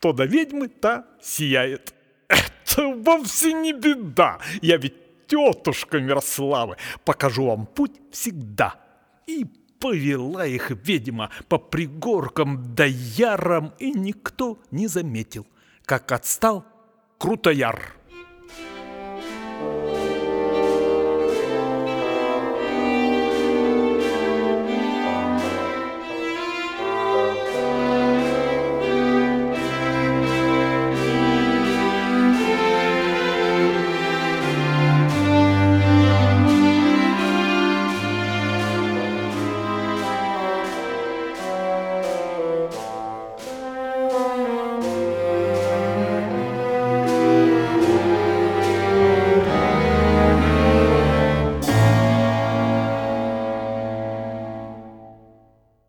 что до ведьмы та сияет. Это вовсе не беда, я ведь тетушка Мирославы, покажу вам путь всегда. И повела их ведьма по пригоркам да ярам, и никто не заметил, как отстал Крутояр.